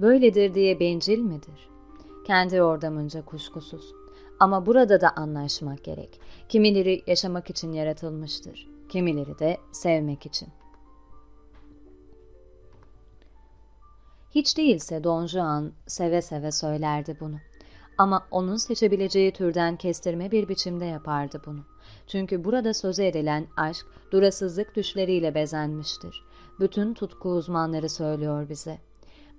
böyledir diye bencil midir? Kendi ordamınca kuşkusuz. Ama burada da anlaşmak gerek. Kimileri yaşamak için yaratılmıştır. Kimileri de sevmek için. Hiç değilse Don Juan seve seve söylerdi bunu. Ama onun seçebileceği türden kestirme bir biçimde yapardı bunu. Çünkü burada söz edilen aşk durasızlık düşleriyle bezenmiştir. Bütün tutku uzmanları söylüyor bize.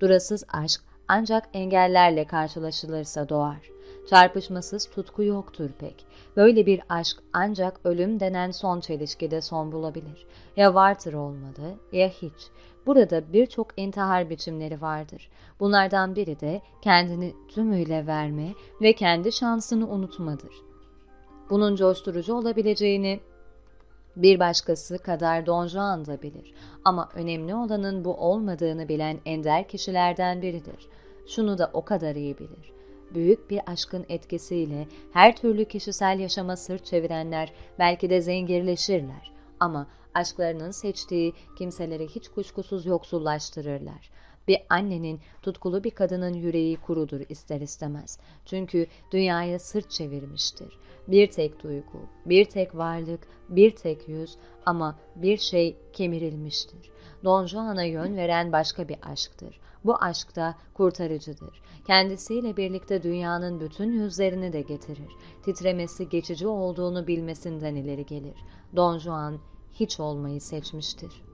Durasız aşk ancak engellerle karşılaşılırsa doğar. Çarpışmasız tutku yoktur pek. Böyle bir aşk ancak ölüm denen son çelişkide son bulabilir. Ya vardır olmalı ya hiç. Burada birçok intihar biçimleri vardır. Bunlardan biri de kendini tümüyle verme ve kendi şansını unutmadır. Bunun coşturucu olabileceğini bir başkası kadar Don Juan da bilir. Ama önemli olanın bu olmadığını bilen ender kişilerden biridir. Şunu da o kadar iyi bilir. Büyük bir aşkın etkisiyle her türlü kişisel yaşama sırt çevirenler belki de zengirleşirler. Ama aşklarının seçtiği kimseleri hiç kuşkusuz yoksullaştırırlar. Bir annenin tutkulu bir kadının yüreği kurudur ister istemez. Çünkü dünyaya sırt çevirmiştir. Bir tek duygu, bir tek varlık, bir tek yüz ama bir şey kemirilmiştir. Don Juan'a yön veren başka bir aşktır. Bu aşk da kurtarıcıdır. Kendisiyle birlikte dünyanın bütün yüzlerini de getirir. Titremesi geçici olduğunu bilmesinden ileri gelir. Don Juan hiç olmayı seçmiştir.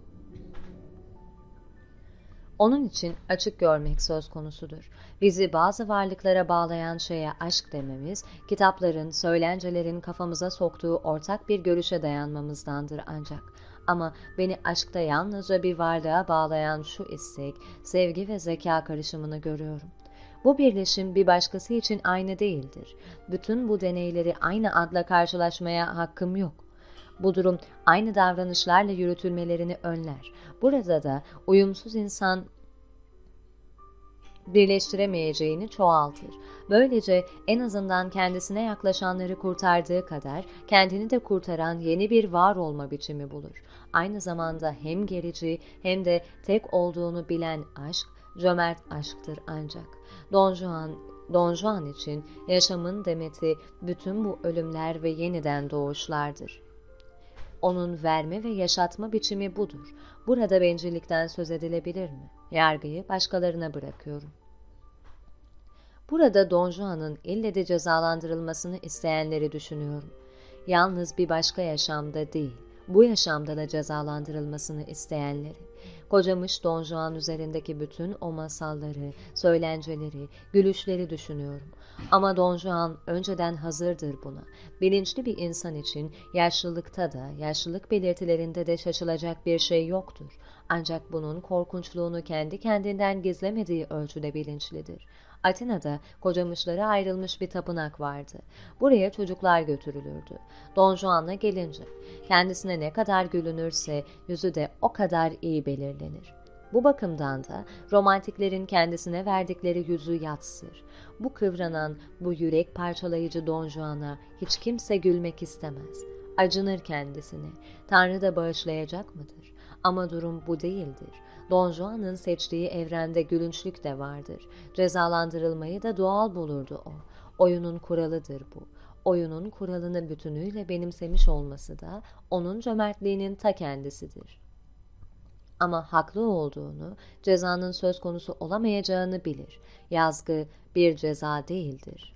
Onun için açık görmek söz konusudur. Bizi bazı varlıklara bağlayan şeye aşk dememiz, kitapların, söylencelerin kafamıza soktuğu ortak bir görüşe dayanmamızdandır ancak. Ama beni aşkta yalnızca bir varlığa bağlayan şu istek, sevgi ve zeka karışımını görüyorum. Bu birleşim bir başkası için aynı değildir. Bütün bu deneyleri aynı adla karşılaşmaya hakkım yok. Bu durum aynı davranışlarla yürütülmelerini önler. Burada da uyumsuz insan birleştiremeyeceğini çoğaltır. Böylece en azından kendisine yaklaşanları kurtardığı kadar kendini de kurtaran yeni bir var olma biçimi bulur. Aynı zamanda hem gerici hem de tek olduğunu bilen aşk, cömert aşktır ancak. Don Juan Don Juan için yaşamın demeti bütün bu ölümler ve yeniden doğuşlardır. Onun verme ve yaşatma biçimi budur. Burada bencillikten söz edilebilir mi? Yargıyı başkalarına bırakıyorum. Burada Don Juan'ın ille de cezalandırılmasını isteyenleri düşünüyorum. Yalnız bir başka yaşamda değil, bu yaşamda da cezalandırılmasını isteyenleri. Kocamış Don Juan üzerindeki bütün o masalları, söylenceleri, gülüşleri düşünüyorum. Ama Don Juan önceden hazırdır buna. Bilinçli bir insan için yaşlılıkta da, yaşlılık belirtilerinde de şaşılacak bir şey yoktur. Ancak bunun korkunçluğunu kendi kendinden gizlemediği ölçüde bilinçlidir. Atina'da kocamışlara ayrılmış bir tapınak vardı. Buraya çocuklar götürülürdü. Don Juan'la gelince kendisine ne kadar gülünürse yüzü de o kadar iyi belirlenir. Bu bakımdan da romantiklerin kendisine verdikleri yüzü yatsır. Bu kıvranan, bu yürek parçalayıcı Don Juan'a hiç kimse gülmek istemez. Acınır kendisine. Tanrı da bağışlayacak mıdır? Ama durum bu değildir. Don Juan'ın seçtiği evrende gülünçlük de vardır. Cezalandırılmayı da doğal bulurdu o. Oyunun kuralıdır bu. Oyunun kuralını bütünüyle benimsemiş olması da onun cömertliğinin ta kendisidir. Ama haklı olduğunu, cezanın söz konusu olamayacağını bilir. Yazgı bir ceza değildir.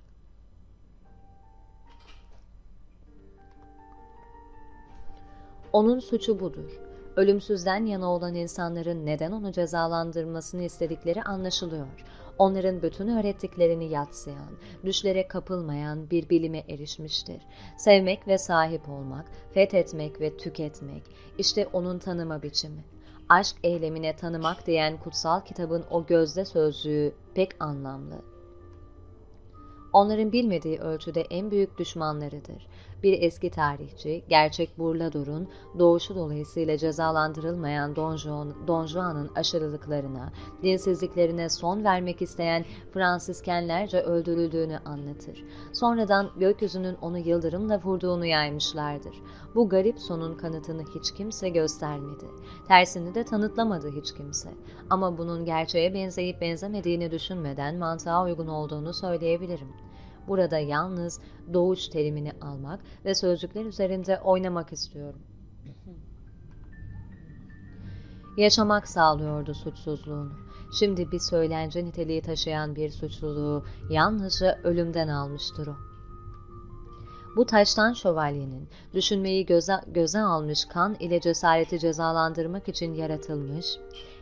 Onun suçu budur ölümsüzden yana olan insanların neden onu cezalandırmasını istedikleri anlaşılıyor. Onların bütün öğrettiklerini yatsıyan, düşlere kapılmayan bir bilime erişmiştir. Sevmek ve sahip olmak, fethetmek ve tüketmek, işte onun tanıma biçimi. Aşk eylemine tanımak diyen kutsal kitabın o gözde sözlüğü pek anlamlı. Onların bilmediği ölçüde en büyük düşmanlarıdır. Bir eski tarihçi, gerçek Burlador'un doğuşu dolayısıyla cezalandırılmayan Don, Juan, Don Juan'ın aşırılıklarına, dinsizliklerine son vermek isteyen Fransiskenlerce öldürüldüğünü anlatır. Sonradan gökyüzünün onu yıldırımla vurduğunu yaymışlardır. Bu garip sonun kanıtını hiç kimse göstermedi. Tersini de tanıtlamadı hiç kimse. Ama bunun gerçeğe benzeyip benzemediğini düşünmeden mantığa uygun olduğunu söyleyebilirim. Burada yalnız doğuş terimini almak ve sözcükler üzerinde oynamak istiyorum. Yaşamak sağlıyordu suçsuzluğunu. Şimdi bir söylence niteliği taşıyan bir suçluluğu yalnızca ölümden almıştır o. Bu taştan şövalyenin düşünmeyi göze, göze almış kan ile cesareti cezalandırmak için yaratılmış,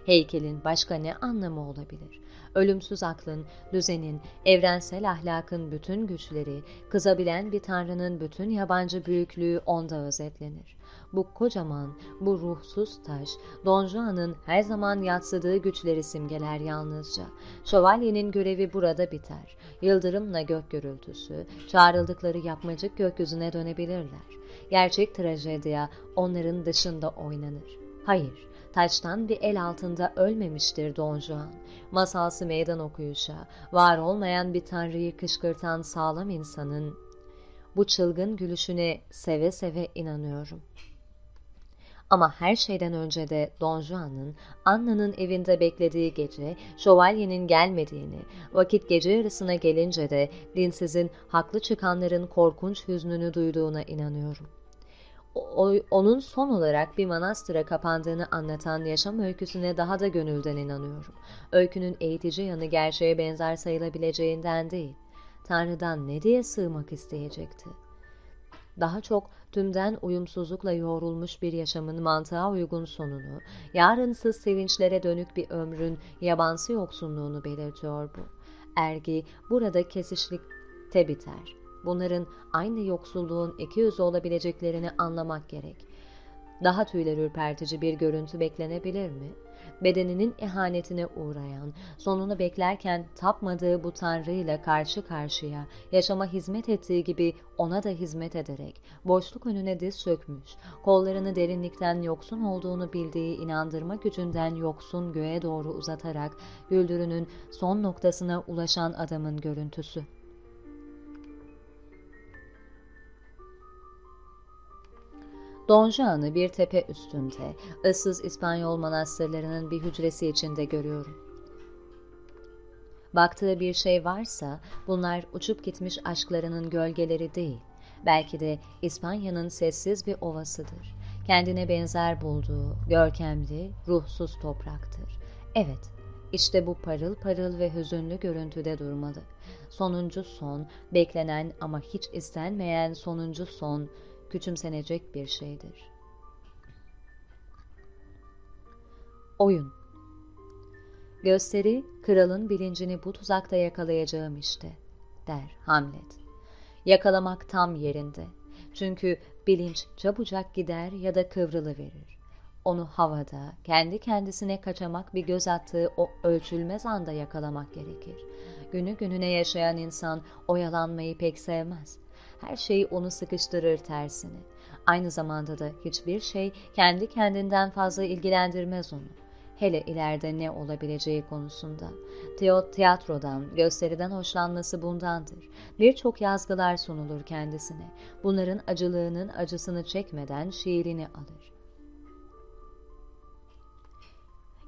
heykelin başka ne anlamı olabilir? Ölümsüz aklın, düzenin, evrensel ahlakın bütün güçleri, kızabilen bir tanrının bütün yabancı büyüklüğü onda özetlenir. Bu kocaman, bu ruhsuz taş, Don Juan'ın her zaman yatsıdığı güçleri simgeler yalnızca. Şövalyenin görevi burada biter. Yıldırımla gök gürültüsü, çağrıldıkları yapmacık gökyüzüne dönebilirler. Gerçek trajedya onların dışında oynanır. Hayır, taştan bir el altında ölmemiştir Don Juan. Masalsı meydan okuyuşa, var olmayan bir tanrıyı kışkırtan sağlam insanın bu çılgın gülüşüne seve seve inanıyorum. Ama her şeyden önce de Don Juan'ın Anna'nın evinde beklediği gece şövalyenin gelmediğini, vakit gece yarısına gelince de dinsizin haklı çıkanların korkunç hüznünü duyduğuna inanıyorum. O, onun son olarak bir manastıra kapandığını anlatan yaşam öyküsüne daha da gönülden inanıyorum. Öykünün eğitici yanı gerçeğe benzer sayılabileceğinden değil, Tanrı'dan ne diye sığmak isteyecekti? Daha çok tümden uyumsuzlukla yoğrulmuş bir yaşamın mantığa uygun sonunu, yarınsız sevinçlere dönük bir ömrün yabansı yoksunluğunu belirtiyor bu. Ergi burada kesişlikte biter. Bunların aynı yoksulluğun iki yüzü olabileceklerini anlamak gerek. Daha tüyler ürpertici bir görüntü beklenebilir mi? bedeninin ihanetine uğrayan, sonunu beklerken tapmadığı bu tanrıyla karşı karşıya, yaşama hizmet ettiği gibi ona da hizmet ederek, boşluk önüne diz çökmüş, kollarını derinlikten yoksun olduğunu bildiği inandırma gücünden yoksun göğe doğru uzatarak, güldürünün son noktasına ulaşan adamın görüntüsü. Don Juan'ı bir tepe üstünde, ıssız İspanyol manastırlarının bir hücresi içinde görüyorum. Baktığı bir şey varsa bunlar uçup gitmiş aşklarının gölgeleri değil, belki de İspanya'nın sessiz bir ovasıdır. Kendine benzer bulduğu görkemli, ruhsuz topraktır. Evet, işte bu parıl parıl ve hüzünlü görüntüde durmalı. Sonuncu son, beklenen ama hiç istenmeyen sonuncu son, küçümsenecek bir şeydir. Oyun Gösteri, kralın bilincini bu tuzakta yakalayacağım işte, der Hamlet. Yakalamak tam yerinde. Çünkü bilinç çabucak gider ya da kıvrılıverir. Onu havada, kendi kendisine kaçamak bir göz attığı o ölçülmez anda yakalamak gerekir. Günü gününe yaşayan insan oyalanmayı pek sevmez her şey onu sıkıştırır tersini. Aynı zamanda da hiçbir şey kendi kendinden fazla ilgilendirmez onu. Hele ileride ne olabileceği konusunda. Teo tiyatrodan, gösteriden hoşlanması bundandır. Birçok yazgılar sunulur kendisine. Bunların acılığının acısını çekmeden şiirini alır.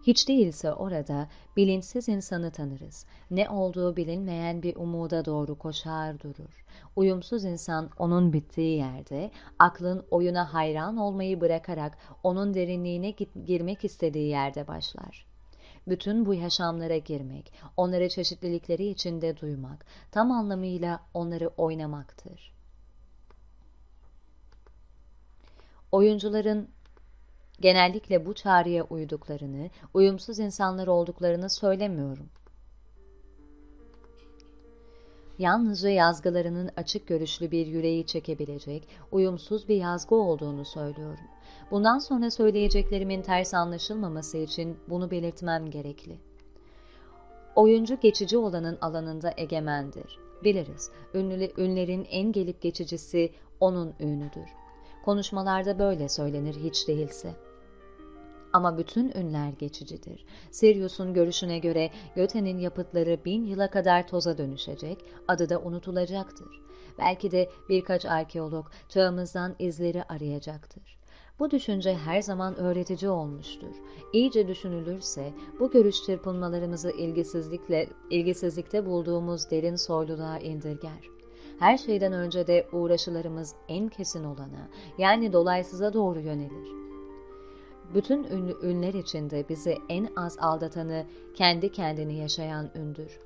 Hiç değilse orada bilinçsiz insanı tanırız. Ne olduğu bilinmeyen bir umuda doğru koşar durur. Uyumsuz insan onun bittiği yerde, aklın oyuna hayran olmayı bırakarak onun derinliğine girmek istediği yerde başlar. Bütün bu yaşamlara girmek, onları çeşitlilikleri içinde duymak, tam anlamıyla onları oynamaktır. Oyuncuların genellikle bu çağrıya uyduklarını, uyumsuz insanlar olduklarını söylemiyorum. Yalnızca yazgılarının açık görüşlü bir yüreği çekebilecek, uyumsuz bir yazgı olduğunu söylüyorum. Bundan sonra söyleyeceklerimin ters anlaşılmaması için bunu belirtmem gerekli. Oyuncu geçici olanın alanında egemendir. Biliriz, ünlü, ünlerin en gelip geçicisi onun ünüdür. Konuşmalarda böyle söylenir hiç değilse. Ama bütün ünler geçicidir. Sirius'un görüşüne göre Göte'nin yapıtları bin yıla kadar toza dönüşecek, adı da unutulacaktır. Belki de birkaç arkeolog çağımızdan izleri arayacaktır. Bu düşünce her zaman öğretici olmuştur. İyice düşünülürse bu görüş çırpınmalarımızı ilgisizlikle, ilgisizlikte bulduğumuz derin soyluluğa indirger. Her şeyden önce de uğraşılarımız en kesin olana, yani dolaysıza doğru yönelir. Bütün ünlü ünler içinde bizi en az aldatanı kendi kendini yaşayan ündür.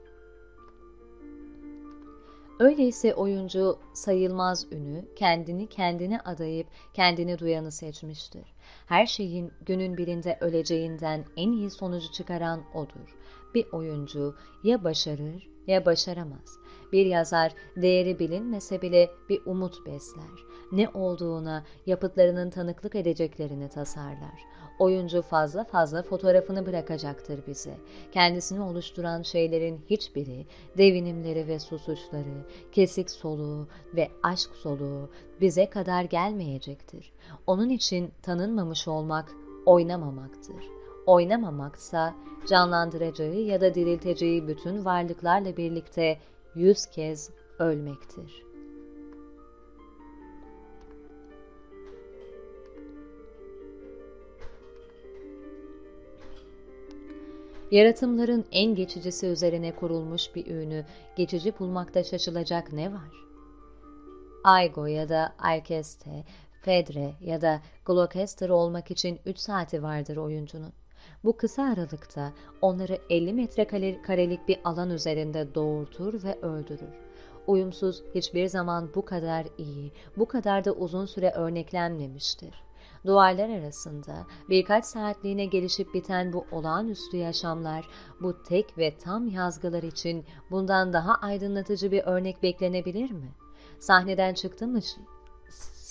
Öyleyse oyuncu sayılmaz ünü kendini kendine adayıp kendini duyanı seçmiştir. Her şeyin günün birinde öleceğinden en iyi sonucu çıkaran odur. Bir oyuncu ya başarır ya başaramaz. Bir yazar değeri bilinmese bile bir umut besler. Ne olduğuna yapıtlarının tanıklık edeceklerini tasarlar. Oyuncu fazla fazla fotoğrafını bırakacaktır bize. Kendisini oluşturan şeylerin hiçbiri, devinimleri ve susuşları, kesik soluğu ve aşk soluğu bize kadar gelmeyecektir. Onun için tanınmamış olmak, oynamamaktır. Oynamamaksa canlandıracağı ya da dirilteceği bütün varlıklarla birlikte yüz kez ölmektir. Yaratımların en geçicisi üzerine kurulmuş bir ünü geçici bulmakta şaşılacak ne var? Aigo ya da Alkeste, Fedre ya da Gloucester olmak için 3 saati vardır oyuncunun. Bu kısa aralıkta onları 50 metrekarelik bir alan üzerinde doğurtur ve öldürür. Uyumsuz hiçbir zaman bu kadar iyi, bu kadar da uzun süre örneklenmemiştir. Duvarlar arasında birkaç saatliğine gelişip biten bu olağanüstü yaşamlar, bu tek ve tam yazgılar için bundan daha aydınlatıcı bir örnek beklenebilir mi? Sahneden çıktı mı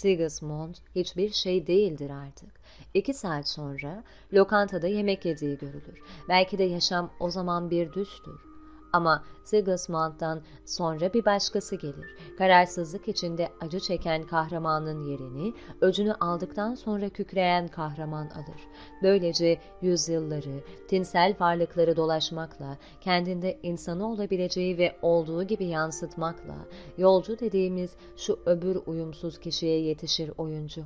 Sigismund hiçbir şey değildir artık. İki saat sonra lokantada yemek yediği görülür. Belki de yaşam o zaman bir düştür. Ama Sigismund'dan sonra bir başkası gelir. Kararsızlık içinde acı çeken kahramanın yerini öcünü aldıktan sonra kükreyen kahraman alır. Böylece yüzyılları, tinsel varlıkları dolaşmakla, kendinde insanı olabileceği ve olduğu gibi yansıtmakla, yolcu dediğimiz şu öbür uyumsuz kişiye yetişir oyuncu.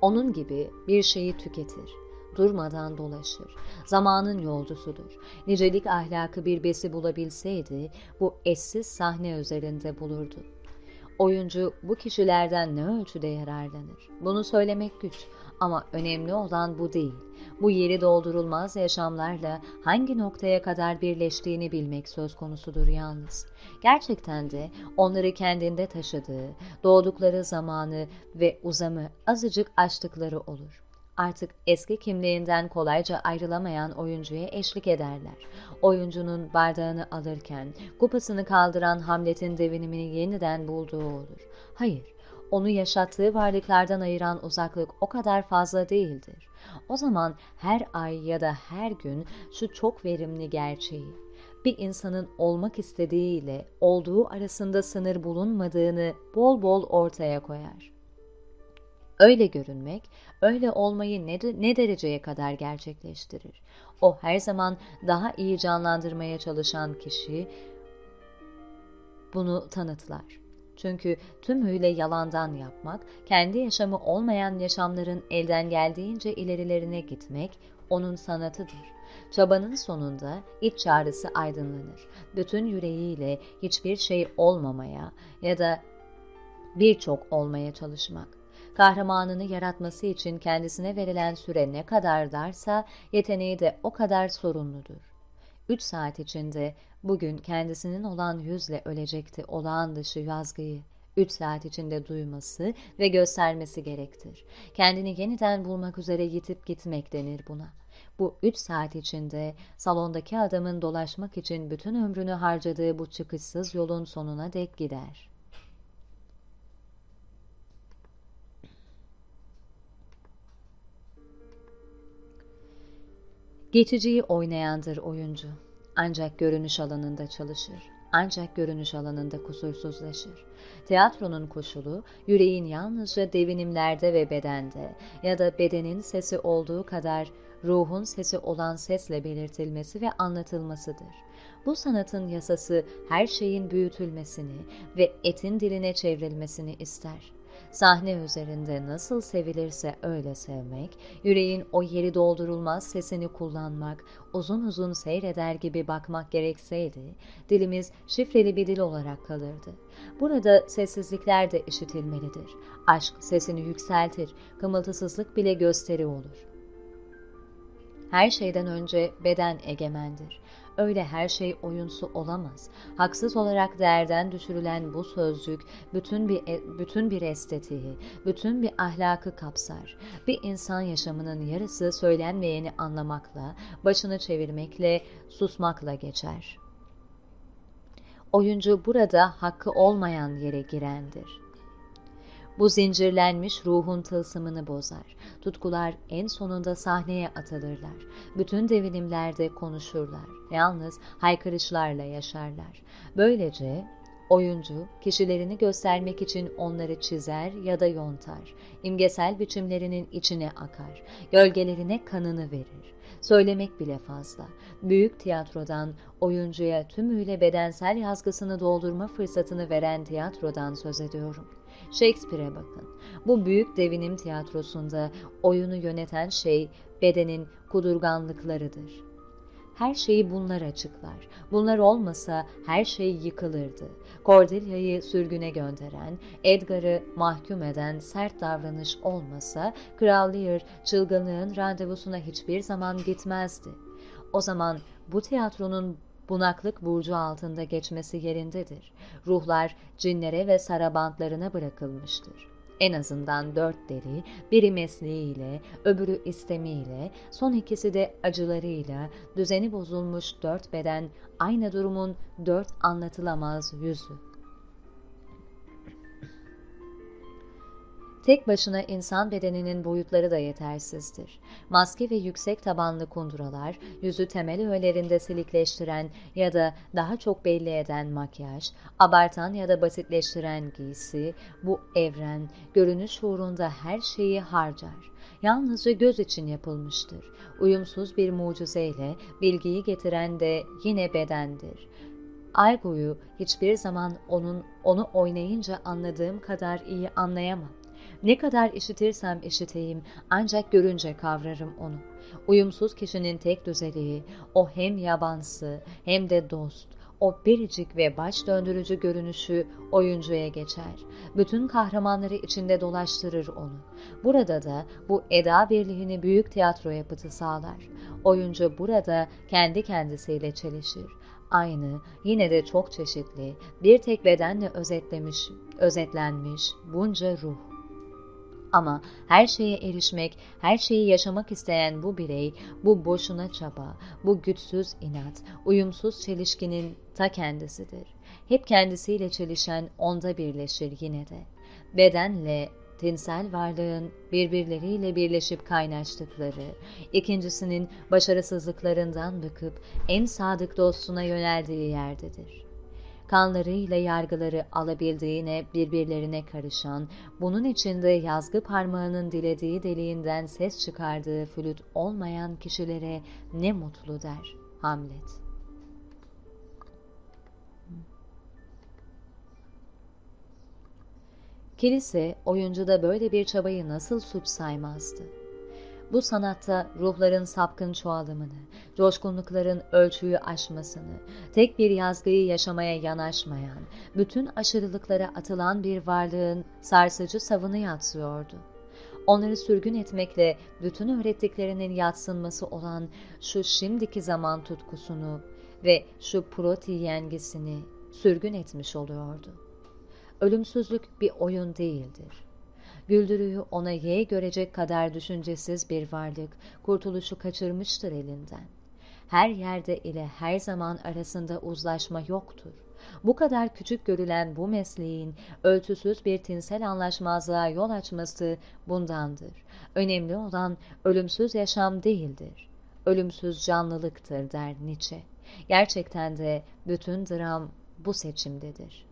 Onun gibi bir şeyi tüketir durmadan dolaşır. Zamanın yolcusudur. Nicelik ahlakı bir besi bulabilseydi bu eşsiz sahne üzerinde bulurdu. Oyuncu bu kişilerden ne ölçüde yararlanır? Bunu söylemek güç ama önemli olan bu değil. Bu yeri doldurulmaz yaşamlarla hangi noktaya kadar birleştiğini bilmek söz konusudur yalnız. Gerçekten de onları kendinde taşıdığı, doğdukları zamanı ve uzamı azıcık açtıkları olur artık eski kimliğinden kolayca ayrılamayan oyuncuya eşlik ederler. Oyuncunun bardağını alırken kupasını kaldıran Hamlet'in devinimini yeniden bulduğu olur. Hayır, onu yaşattığı varlıklardan ayıran uzaklık o kadar fazla değildir. O zaman her ay ya da her gün şu çok verimli gerçeği, bir insanın olmak istediğiyle olduğu arasında sınır bulunmadığını bol bol ortaya koyar. Öyle görünmek, öyle olmayı ne, ne dereceye kadar gerçekleştirir? O her zaman daha iyi canlandırmaya çalışan kişi bunu tanıtlar. Çünkü tümüyle yalandan yapmak, kendi yaşamı olmayan yaşamların elden geldiğince ilerilerine gitmek onun sanatıdır. Çabanın sonunda iç çağrısı aydınlanır. Bütün yüreğiyle hiçbir şey olmamaya ya da birçok olmaya çalışmak kahramanını yaratması için kendisine verilen süre ne kadar darsa yeteneği de o kadar sorunludur. Üç saat içinde bugün kendisinin olan yüzle ölecekti olağan dışı yazgıyı. Üç saat içinde duyması ve göstermesi gerektir. Kendini yeniden bulmak üzere yitip gitmek denir buna. Bu üç saat içinde salondaki adamın dolaşmak için bütün ömrünü harcadığı bu çıkışsız yolun sonuna dek gider. Geçiciyi oynayandır oyuncu. Ancak görünüş alanında çalışır. ancak görünüş alanında kusursuzlaşır. Tiyatronun koşulu, yüreğin yalnızca devinimlerde ve bedende ya da bedenin sesi olduğu kadar ruhun sesi olan sesle belirtilmesi ve anlatılmasıdır. Bu sanatın yasası her şeyin büyütülmesini ve etin diline çevrilmesini ister. Sahne üzerinde nasıl sevilirse öyle sevmek, yüreğin o yeri doldurulmaz sesini kullanmak, uzun uzun seyreder gibi bakmak gerekseydi, dilimiz şifreli bir dil olarak kalırdı. Burada sessizlikler de işitilmelidir. Aşk sesini yükseltir, kımıltısızlık bile gösteri olur. Her şeyden önce beden egemendir. Öyle her şey oyunsu olamaz. Haksız olarak değerden düşürülen bu sözcük bütün bir e, bütün bir estetiği, bütün bir ahlakı kapsar. Bir insan yaşamının yarısı söylenmeyeni anlamakla, başını çevirmekle, susmakla geçer. Oyuncu burada hakkı olmayan yere girendir. Bu zincirlenmiş ruhun tılsımını bozar. Tutkular en sonunda sahneye atılırlar. Bütün devinimlerde konuşurlar. Yalnız haykırışlarla yaşarlar. Böylece Oyuncu, kişilerini göstermek için onları çizer ya da yontar. İmgesel biçimlerinin içine akar. Gölgelerine kanını verir. Söylemek bile fazla. Büyük tiyatrodan, oyuncuya tümüyle bedensel yazgısını doldurma fırsatını veren tiyatrodan söz ediyorum. Shakespeare'e bakın. Bu büyük devinim tiyatrosunda oyunu yöneten şey bedenin kudurganlıklarıdır. Her şeyi bunlar açıklar. Bunlar olmasa her şey yıkılırdı. Cordelia'yı sürgüne gönderen, Edgar'ı mahkum eden sert davranış olmasa Lear çılgınlığın randevusuna hiçbir zaman gitmezdi. O zaman bu tiyatronun bunaklık burcu altında geçmesi yerindedir. Ruhlar cinlere ve sarabantlarına bırakılmıştır. En azından dört deli, biri mesleğiyle, öbürü istemiyle, son ikisi de acılarıyla, düzeni bozulmuş dört beden, aynı durumun dört anlatılamaz yüzü. Tek başına insan bedeninin boyutları da yetersizdir. Maske ve yüksek tabanlı kunduralar, yüzü temel öğelerinde silikleştiren ya da daha çok belli eden makyaj, abartan ya da basitleştiren giysi, bu evren, görünüş uğrunda her şeyi harcar. Yalnızca göz için yapılmıştır. Uyumsuz bir mucizeyle bilgiyi getiren de yine bedendir. Aygo'yu hiçbir zaman onun onu oynayınca anladığım kadar iyi anlayamam. Ne kadar işitirsem işiteyim ancak görünce kavrarım onu. Uyumsuz kişinin tek düzeliği, o hem yabansı hem de dost, o biricik ve baş döndürücü görünüşü oyuncuya geçer. Bütün kahramanları içinde dolaştırır onu. Burada da bu eda birliğini büyük tiyatro yapıtı sağlar. Oyuncu burada kendi kendisiyle çelişir. Aynı, yine de çok çeşitli, bir tek bedenle özetlemiş, özetlenmiş bunca ruh. Ama her şeye erişmek, her şeyi yaşamak isteyen bu birey, bu boşuna çaba, bu güçsüz inat, uyumsuz çelişkinin ta kendisidir. Hep kendisiyle çelişen onda birleşir yine de. Bedenle tinsel varlığın birbirleriyle birleşip kaynaştıkları, ikincisinin başarısızlıklarından bıkıp en sadık dostuna yöneldiği yerdedir kanlarıyla yargıları alabildiğine birbirlerine karışan, bunun içinde yazgı parmağının dilediği deliğinden ses çıkardığı flüt olmayan kişilere ne mutlu der Hamlet. Kilise oyuncuda böyle bir çabayı nasıl suç saymazdı? Bu sanatta ruhların sapkın çoğalımını, coşkunlukların ölçüyü aşmasını, tek bir yazgıyı yaşamaya yanaşmayan, bütün aşırılıklara atılan bir varlığın sarsıcı savını yatsıyordu. Onları sürgün etmekle bütün öğrettiklerinin yatsınması olan şu şimdiki zaman tutkusunu ve şu proti yengisini sürgün etmiş oluyordu. Ölümsüzlük bir oyun değildir Güldürüğü ona ye görecek kadar düşüncesiz bir varlık, kurtuluşu kaçırmıştır elinden. Her yerde ile her zaman arasında uzlaşma yoktur. Bu kadar küçük görülen bu mesleğin ölçüsüz bir tinsel anlaşmazlığa yol açması bundandır. Önemli olan ölümsüz yaşam değildir. Ölümsüz canlılıktır der Nietzsche. Gerçekten de bütün dram bu seçimdedir.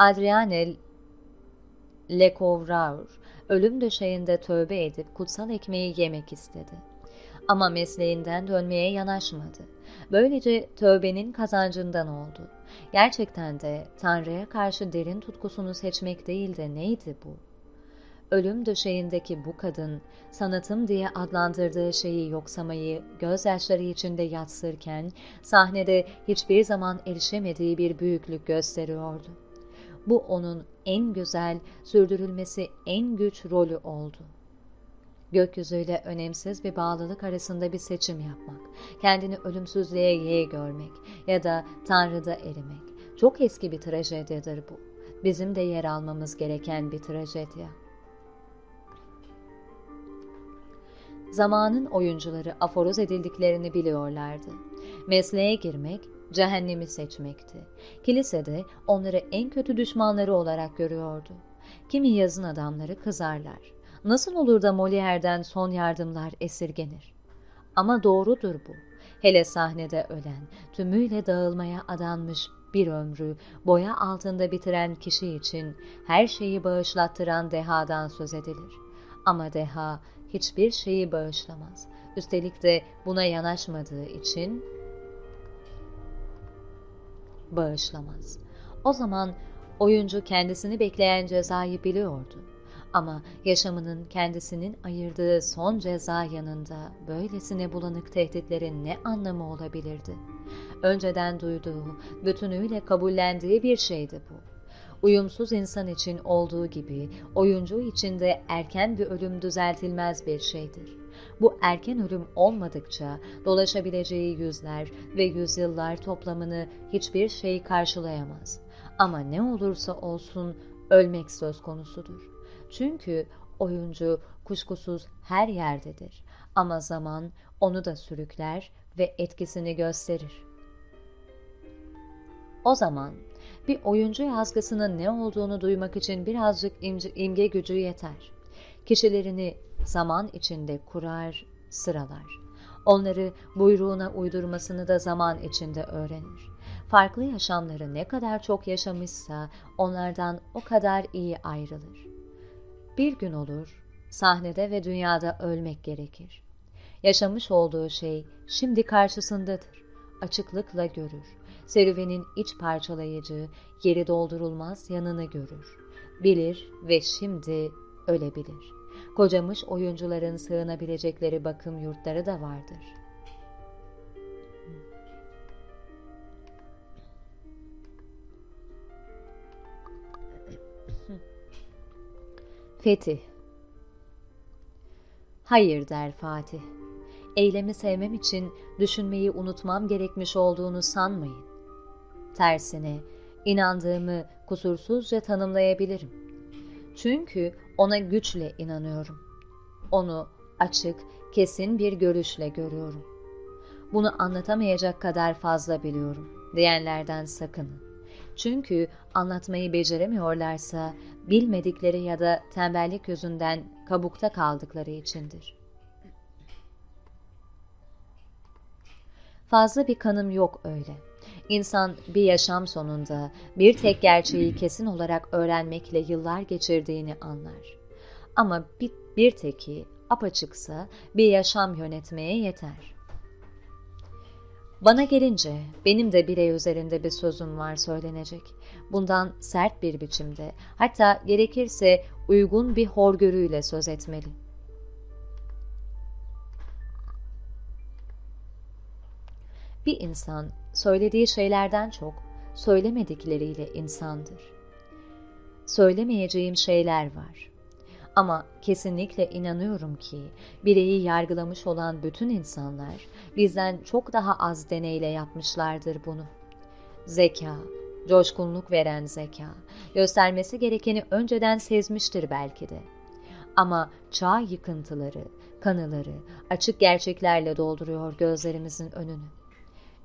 Adriane Lecouvreur ölüm döşeğinde tövbe edip kutsal ekmeği yemek istedi. Ama mesleğinden dönmeye yanaşmadı. Böylece tövbenin kazancından oldu. Gerçekten de Tanrı'ya karşı derin tutkusunu seçmek değil de neydi bu? Ölüm döşeğindeki bu kadın, sanatım diye adlandırdığı şeyi yoksamayı gözyaşları içinde yatsırken, sahnede hiçbir zaman erişemediği bir büyüklük gösteriyordu. Bu onun en güzel, sürdürülmesi en güç rolü oldu. Gökyüzüyle önemsiz bir bağlılık arasında bir seçim yapmak, kendini ölümsüzlüğe yeğ görmek ya da Tanrı'da erimek. Çok eski bir trajedidir bu. Bizim de yer almamız gereken bir trajedya. Zamanın oyuncuları aforoz edildiklerini biliyorlardı. Mesleğe girmek, cehennemi seçmekti. Kilisede onları en kötü düşmanları olarak görüyordu. Kimi yazın adamları kızarlar. Nasıl olur da Molière'den son yardımlar esirgenir? Ama doğrudur bu. Hele sahnede ölen, tümüyle dağılmaya adanmış bir ömrü boya altında bitiren kişi için her şeyi bağışlattıran dehadan söz edilir. Ama deha hiçbir şeyi bağışlamaz. Üstelik de buna yanaşmadığı için bağışlamaz. O zaman oyuncu kendisini bekleyen cezayı biliyordu. Ama yaşamının kendisinin ayırdığı son ceza yanında böylesine bulanık tehditlerin ne anlamı olabilirdi? Önceden duyduğu, bütünüyle kabullendiği bir şeydi bu. Uyumsuz insan için olduğu gibi oyuncu için de erken bir ölüm düzeltilmez bir şeydir. Bu erken ölüm olmadıkça dolaşabileceği yüzler ve yüzyıllar toplamını hiçbir şey karşılayamaz. Ama ne olursa olsun ölmek söz konusudur. Çünkü oyuncu kuşkusuz her yerdedir. Ama zaman onu da sürükler ve etkisini gösterir. O zaman bir oyuncu yazgısının ne olduğunu duymak için birazcık imge gücü yeter. Kişilerini zaman içinde kurar, sıralar. Onları buyruğuna uydurmasını da zaman içinde öğrenir. Farklı yaşamları ne kadar çok yaşamışsa onlardan o kadar iyi ayrılır. Bir gün olur, sahnede ve dünyada ölmek gerekir. Yaşamış olduğu şey şimdi karşısındadır. Açıklıkla görür. Serüvenin iç parçalayıcı, yeri doldurulmaz yanını görür. Bilir ve şimdi ölebilir. Kocamış oyuncuların sığınabilecekleri bakım yurtları da vardır. Fetih Hayır der Fatih. Eylemi sevmem için düşünmeyi unutmam gerekmiş olduğunu sanmayın. Tersine inandığımı kusursuzca tanımlayabilirim. Çünkü ona güçle inanıyorum. Onu açık, kesin bir görüşle görüyorum. Bunu anlatamayacak kadar fazla biliyorum diyenlerden sakının. Çünkü anlatmayı beceremiyorlarsa bilmedikleri ya da tembellik yüzünden kabukta kaldıkları içindir. Fazla bir kanım yok öyle. İnsan bir yaşam sonunda bir tek gerçeği kesin olarak öğrenmekle yıllar geçirdiğini anlar. Ama bir, bir teki apaçıksa bir yaşam yönetmeye yeter. Bana gelince benim de birey üzerinde bir sözüm var söylenecek. Bundan sert bir biçimde hatta gerekirse uygun bir horgörüyle söz etmeli. Bir insan söylediği şeylerden çok söylemedikleriyle insandır. Söylemeyeceğim şeyler var. Ama kesinlikle inanıyorum ki bireyi yargılamış olan bütün insanlar bizden çok daha az deneyle yapmışlardır bunu. Zeka, coşkunluk veren zeka, göstermesi gerekeni önceden sezmiştir belki de. Ama çağ yıkıntıları, kanıları açık gerçeklerle dolduruyor gözlerimizin önünü.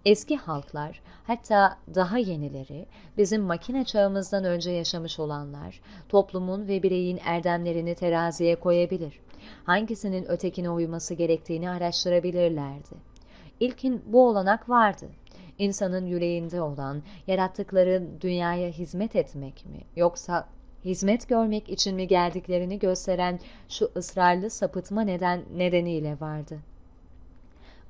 Eski halklar, hatta daha yenileri, bizim makine çağımızdan önce yaşamış olanlar, toplumun ve bireyin erdemlerini teraziye koyabilir. Hangisinin ötekine uyması gerektiğini araştırabilirlerdi. İlkin bu olanak vardı. İnsanın yüreğinde olan, yarattıkları dünyaya hizmet etmek mi, yoksa hizmet görmek için mi geldiklerini gösteren şu ısrarlı sapıtma neden nedeniyle vardı.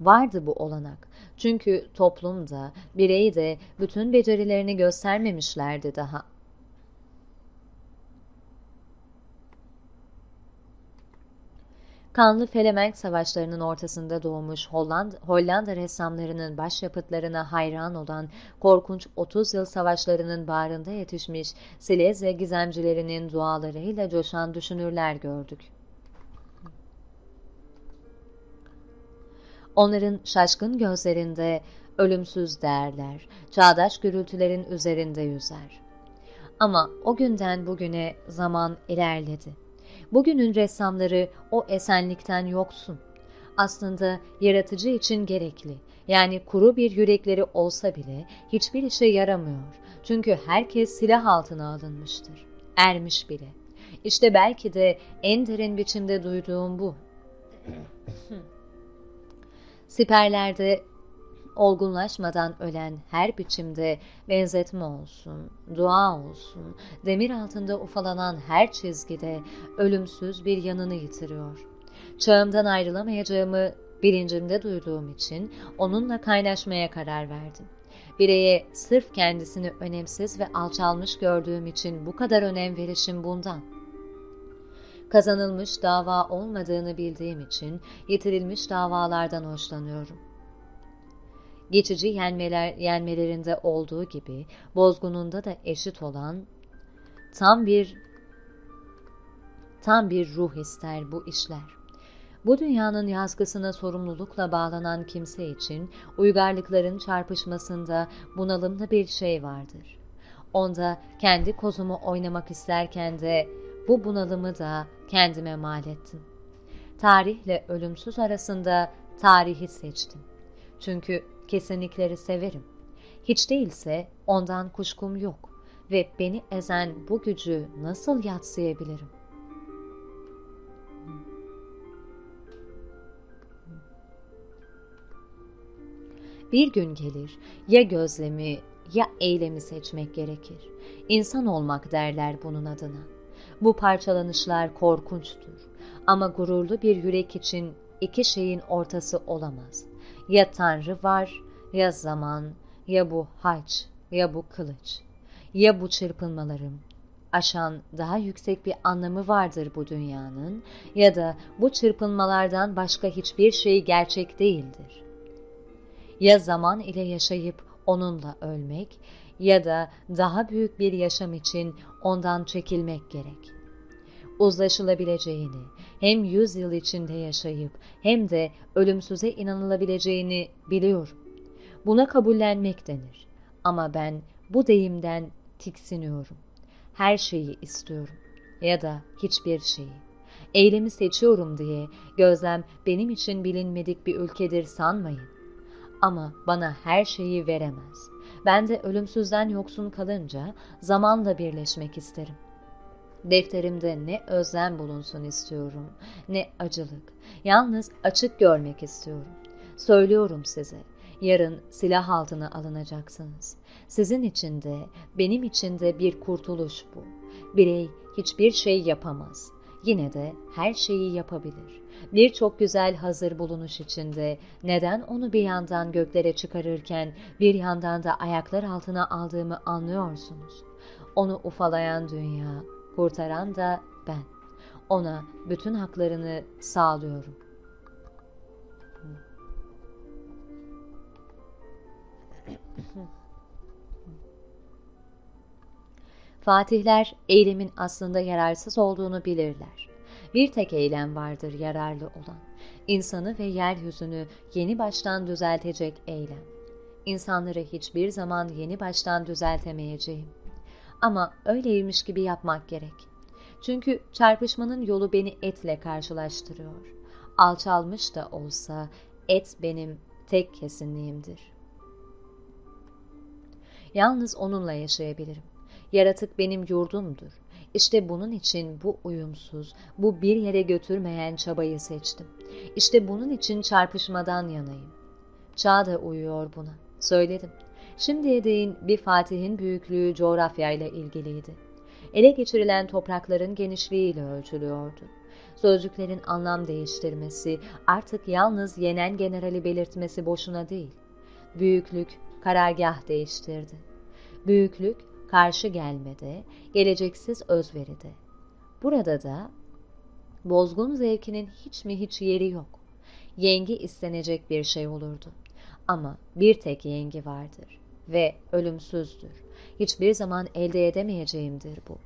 Vardı bu olanak. Çünkü toplumda, birey de bütün becerilerini göstermemişlerdi daha. Kanlı Felemenk savaşlarının ortasında doğmuş Hollanda, Hollanda ressamlarının başyapıtlarına hayran olan korkunç 30 yıl savaşlarının bağrında yetişmiş Silezya gizemcilerinin dualarıyla coşan düşünürler gördük. Onların şaşkın gözlerinde ölümsüz değerler, çağdaş gürültülerin üzerinde yüzer. Ama o günden bugüne zaman ilerledi Bugünün ressamları o esenlikten yoksun. Aslında yaratıcı için gerekli. Yani kuru bir yürekleri olsa bile hiçbir işe yaramıyor. Çünkü herkes silah altına alınmıştır. Ermiş bile. İşte belki de en derin biçimde duyduğum bu. Siperlerde olgunlaşmadan ölen her biçimde benzetme olsun, dua olsun, demir altında ufalanan her çizgide ölümsüz bir yanını yitiriyor. Çağımdan ayrılamayacağımı bilincimde duyduğum için onunla kaynaşmaya karar verdim. Bireye sırf kendisini önemsiz ve alçalmış gördüğüm için bu kadar önem verişim bundan. Kazanılmış dava olmadığını bildiğim için yitirilmiş davalardan hoşlanıyorum geçici yenmeler, yenmelerinde olduğu gibi bozgununda da eşit olan tam bir tam bir ruh ister bu işler. Bu dünyanın yazgısına sorumlulukla bağlanan kimse için uygarlıkların çarpışmasında bunalımlı bir şey vardır. Onda kendi kozumu oynamak isterken de bu bunalımı da kendime mal ettim. Tarihle ölümsüz arasında tarihi seçtim. Çünkü kesinlikleri severim. Hiç değilse ondan kuşkum yok ve beni ezen bu gücü nasıl yatsıyabilirim? Bir gün gelir ya gözlemi ya eylemi seçmek gerekir. İnsan olmak derler bunun adına. Bu parçalanışlar korkunçtur. Ama gururlu bir yürek için iki şeyin ortası olamaz. Ya Tanrı var, ya zaman, ya bu haç, ya bu kılıç, ya bu çırpınmalarım. Aşan daha yüksek bir anlamı vardır bu dünyanın ya da bu çırpınmalardan başka hiçbir şey gerçek değildir. Ya zaman ile yaşayıp onunla ölmek ya da daha büyük bir yaşam için ondan çekilmek gerek uzlaşılabileceğini, hem yüz yıl içinde yaşayıp hem de ölümsüze inanılabileceğini biliyorum. Buna kabullenmek denir. Ama ben bu deyimden tiksiniyorum. Her şeyi istiyorum ya da hiçbir şeyi. Eylemi seçiyorum diye gözlem benim için bilinmedik bir ülkedir sanmayın. Ama bana her şeyi veremez. Ben de ölümsüzden yoksun kalınca zamanla birleşmek isterim. Defterimde ne özlem bulunsun istiyorum, ne acılık. Yalnız açık görmek istiyorum. Söylüyorum size, yarın silah altına alınacaksınız. Sizin için de, benim için de bir kurtuluş bu. Birey hiçbir şey yapamaz. Yine de her şeyi yapabilir. Birçok güzel hazır bulunuş içinde neden onu bir yandan göklere çıkarırken bir yandan da ayaklar altına aldığımı anlıyorsunuz. Onu ufalayan dünya, kurtaran da ben. Ona bütün haklarını sağlıyorum. Fatihler eylemin aslında yararsız olduğunu bilirler. Bir tek eylem vardır yararlı olan. İnsanı ve yeryüzünü yeni baştan düzeltecek eylem. İnsanları hiçbir zaman yeni baştan düzeltemeyeceğim. Ama öyleymiş gibi yapmak gerek. Çünkü çarpışmanın yolu beni etle karşılaştırıyor. Alçalmış da olsa et benim tek kesinliğimdir.'' Yalnız onunla yaşayabilirim. Yaratık benim yurdumdur. İşte bunun için bu uyumsuz, bu bir yere götürmeyen çabayı seçtim. İşte bunun için çarpışmadan yanayım. Çağ da uyuyor buna. Söyledim. Şimdiye değin bir Fatih'in büyüklüğü coğrafyayla ilgiliydi. Ele geçirilen toprakların genişliğiyle ölçülüyordu. Sözcüklerin anlam değiştirmesi, artık yalnız yenen generali belirtmesi boşuna değil. Büyüklük karargah değiştirdi. Büyüklük karşı gelmede, geleceksiz özveride. Burada da bozgun zevkinin hiç mi hiç yeri yok. Yengi istenecek bir şey olurdu. Ama bir tek yengi vardır ve ölümsüzdür. Hiçbir zaman elde edemeyeceğimdir bu.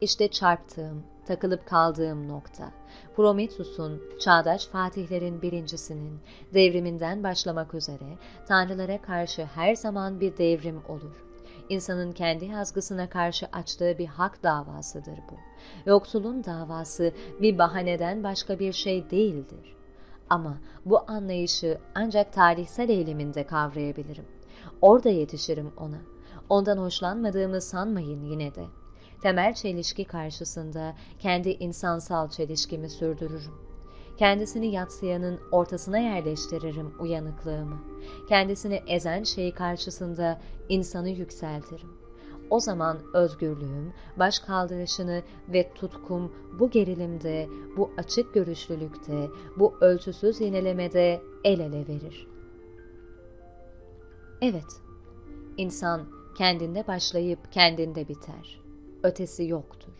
İşte çarptığım, takılıp kaldığım nokta. Prometheus'un, çağdaş fatihlerin birincisinin devriminden başlamak üzere tanrılara karşı her zaman bir devrim olur. İnsanın kendi yazgısına karşı açtığı bir hak davasıdır bu. Yoksulun davası bir bahaneden başka bir şey değildir. Ama bu anlayışı ancak tarihsel eyleminde kavrayabilirim. Orada yetişirim ona. Ondan hoşlanmadığımı sanmayın yine de. Temel çelişki karşısında kendi insansal çelişkimi sürdürürüm. Kendisini yatsıyanın ortasına yerleştiririm uyanıklığımı. Kendisini ezen şey karşısında insanı yükseltirim. O zaman özgürlüğüm, baş kaldırışını ve tutkum bu gerilimde, bu açık görüşlülükte, bu ölçüsüz yenilemede el ele verir. Evet, insan kendinde başlayıp kendinde biter. Ötesi yoktur.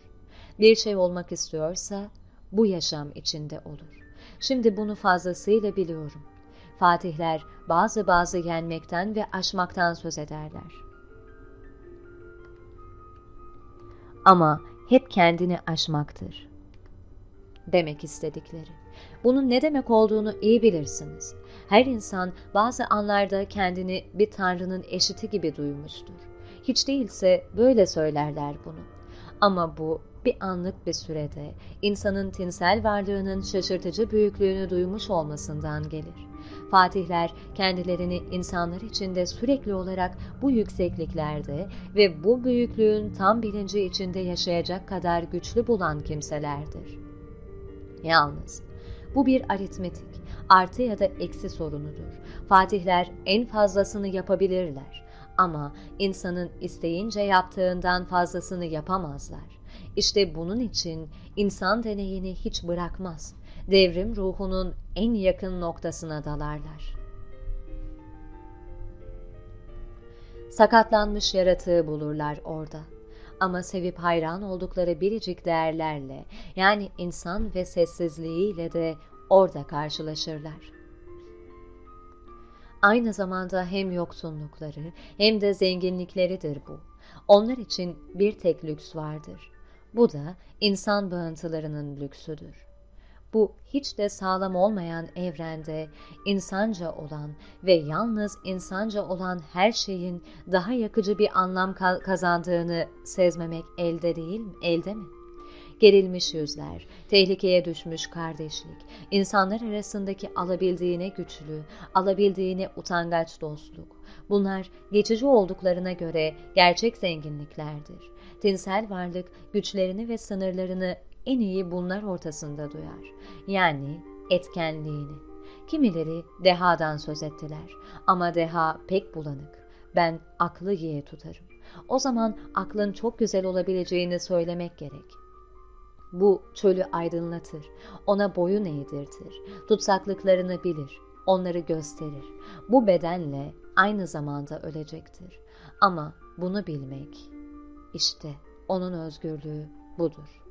Bir şey olmak istiyorsa bu yaşam içinde olur. Şimdi bunu fazlasıyla biliyorum. Fatihler bazı bazı yenmekten ve aşmaktan söz ederler. Ama hep kendini aşmaktır. Demek istedikleri. Bunun ne demek olduğunu iyi bilirsiniz. Her insan bazı anlarda kendini bir tanrının eşiti gibi duymuştur. Hiç değilse böyle söylerler bunu. Ama bu bir anlık bir sürede insanın tinsel varlığının şaşırtıcı büyüklüğünü duymuş olmasından gelir. Fatihler kendilerini insanlar içinde sürekli olarak bu yüksekliklerde ve bu büyüklüğün tam bilinci içinde yaşayacak kadar güçlü bulan kimselerdir. Yalnız bu bir aritmetik, artı ya da eksi sorunudur. Fatihler en fazlasını yapabilirler ama insanın isteyince yaptığından fazlasını yapamazlar. İşte bunun için insan deneyini hiç bırakmaz. Devrim ruhunun en yakın noktasına dalarlar. Sakatlanmış yaratığı bulurlar orada. Ama sevip hayran oldukları biricik değerlerle yani insan ve sessizliğiyle de orada karşılaşırlar. Aynı zamanda hem yoksunlukları hem de zenginlikleridir bu. Onlar için bir tek lüks vardır. Bu da insan bağıntılarının lüksüdür. Bu hiç de sağlam olmayan evrende insanca olan ve yalnız insanca olan her şeyin daha yakıcı bir anlam kazandığını sezmemek elde değil? Elde mi? Gerilmiş yüzler, tehlikeye düşmüş kardeşlik, insanlar arasındaki alabildiğine güçlü, alabildiğine utangaç dostluk. Bunlar geçici olduklarına göre gerçek zenginliklerdir. Tinsel varlık güçlerini ve sınırlarını en iyi bunlar ortasında duyar. Yani etkenliğini. Kimileri dehadan söz ettiler ama deha pek bulanık. Ben aklı yiye tutarım. O zaman aklın çok güzel olabileceğini söylemek gerek. Bu çölü aydınlatır, ona boyun eğdirtir, tutsaklıklarını bilir, onları gösterir. Bu bedenle aynı zamanda ölecektir. Ama bunu bilmek, işte onun özgürlüğü budur.